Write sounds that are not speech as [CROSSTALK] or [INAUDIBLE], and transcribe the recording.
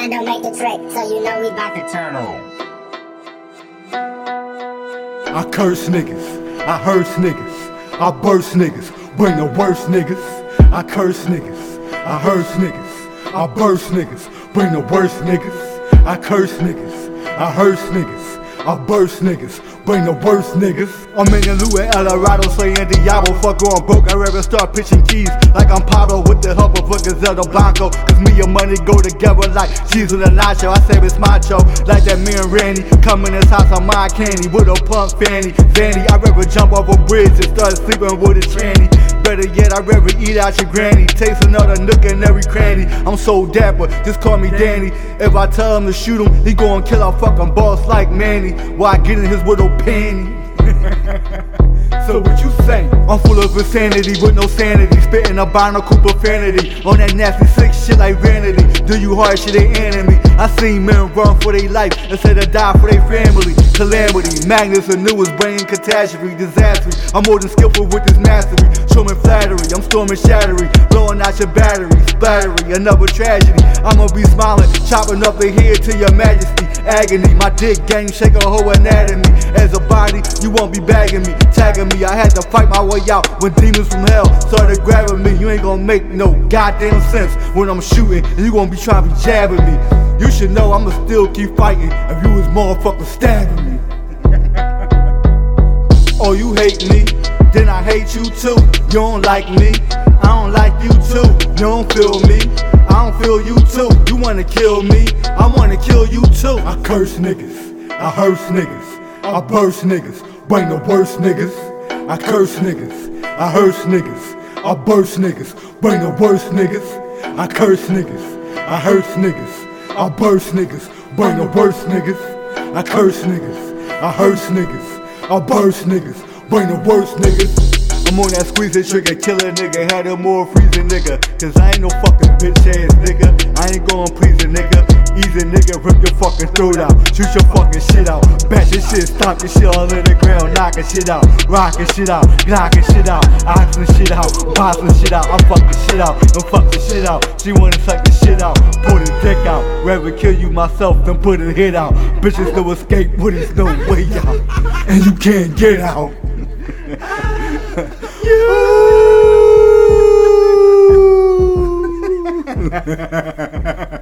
Make the so you know we bout to turn on. I curse niggas, I hearse niggas, I burst niggas, bring the worst niggas. I curse niggas, I hearse niggas, I burst niggas, bring the worst niggas. I curse niggas, I hearse niggas, I burst niggas, bring the worst niggas. I'm in the Lou in Colorado saying Diablo, fuck on broke. I rather start pitching keys like I'm Pablo with the help of a Griselda Blanco. Cause me and money go together like cheese with a nacho. I say it's macho, like that me and Randy. Come in this house on my candy with a punk fanny. Vanny, I rather jump off a bridge and start sleeping with a tranny. Better yet, I'd rather eat out your granny. Taste another nook in every cranny. I'm so dapper, just call me Danny. If I tell him to shoot him, he gon' kill our fucking boss like Manny. While I get in his widow panty. [LAUGHS] So what you say? I'm full of insanity with no sanity. Spitting a barnacle profanity. On that nasty sick shit like vanity. Do you hard shit they enemy? I seen men run for their life instead of die for their family. Calamity, Magnus and newest brain catastrophe, disaster. I'm more than skillful with this mastery. Showing flattery, I'm storming shattery. Blowing out your battery, splattery, another tragedy. I'ma be smiling, chopping up the head to your majesty. Agony, my dick game shake a whole anatomy. As a body, you won't be bagging me, tagging me. I had to fight my way out when demons from hell started grabbing me. You ain't gonna make no goddamn sense when I'm shooting, and you gonna be trying to be jabbing me. You should know I'ma still keep fighting if you was motherfucker stabbing me. [LAUGHS] Oh, you hate me? Then I hate you too. You don't like me, I don't like you too. You don't feel me, I don't feel you too. You wanna kill me, I wanna kill you too. I curse niggas, I hearse niggas, I burst niggas, bring the worst niggas. I curse niggas, I hearse niggas, I burst niggas, bring the worst niggas. I curse niggas, I hearse niggas, I burst niggas, bring the worst niggas. I curse niggas, I hearse niggas, I burst niggas, bring the worst niggas. I'm on that squeeze squeezing trigger, kill a nigga, had a more freezing nigga. Cause I ain't no fucking bitch ass nigga. I ain't going please a nigga. Easy nigga, rip your fucking throat out. Shoot your fucking shit out. Bash your shit, stomp your shit all in the ground. Knocking shit out. Rocking shit out. Knocking shit out. Oxing shit out. Boxing shit out. I'm fucking shit out. I'm fucking shit out. She wanna suck the shit out. Pull the dick out. Rather kill you myself than put a hit out. Bitches no escape, but there's no way out. And you can't get out. [LAUGHS] you [LAUGHS] [LAUGHS]